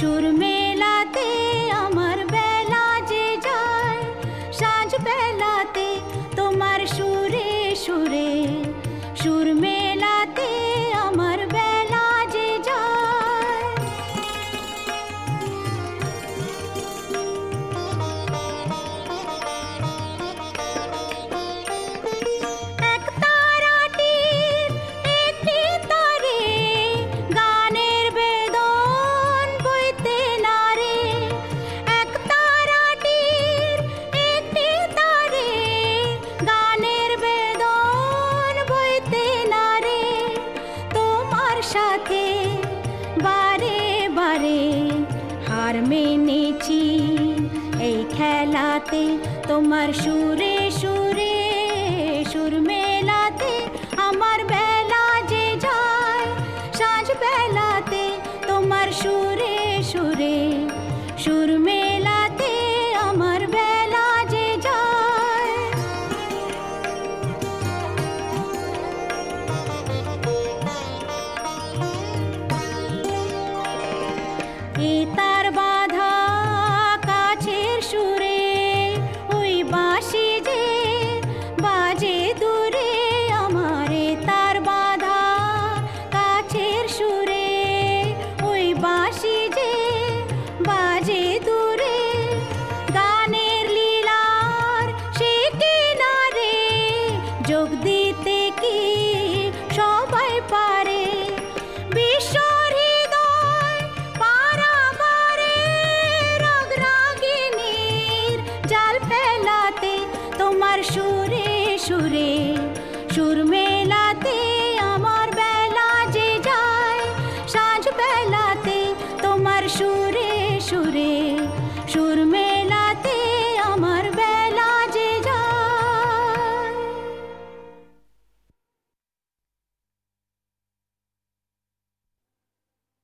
शुर পারে, হার মেনেছি। এই খেলাতে তোমার সুরে সুরে, সুর মেলাতে আমার বেলা যে যায়। সাজ বেলাতে তোমার সুরে সুরে, সুর মেলা kita তোমার সুরে সুরে সুরমে